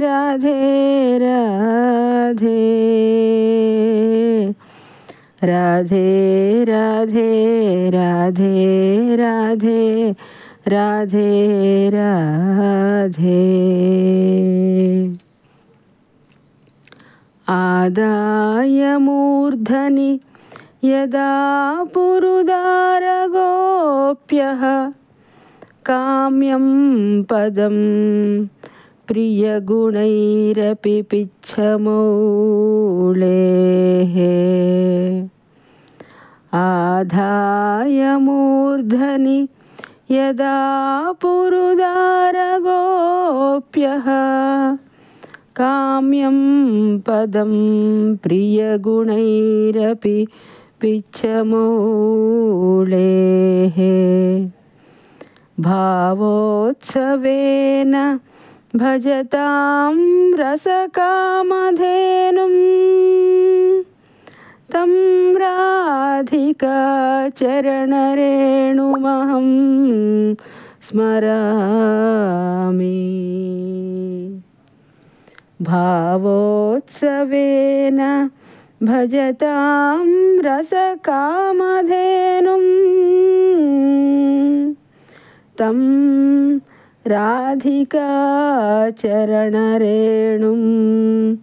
राधे राधे। राधे राधे राधे राधे राधे राधे। आदाय मूर्धनि यदा पुरुदारगोप्यः काम्यं पदं प्रियगुणैरपि पिच्छमौलेः। आधाय मूर्धनि यदा पुरुदारगोप्यः काम्यं पदं प्रियगुणैरपि पिच्छमौलेः। भावोत्सवेन भजतां रसकामधेनुं तं राधिकाचरणरेणुमहं स्मरामि। भावोत्सवेन भजतां रसकामधेनुं तं राधिकाचरणरेणुम्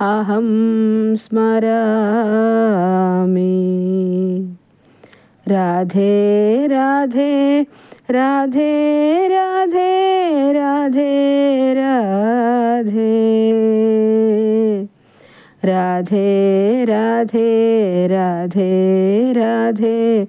अहं स्मरामि। राधे राधे राधे राधे राधे राधे। राधे राधे राधे राधे।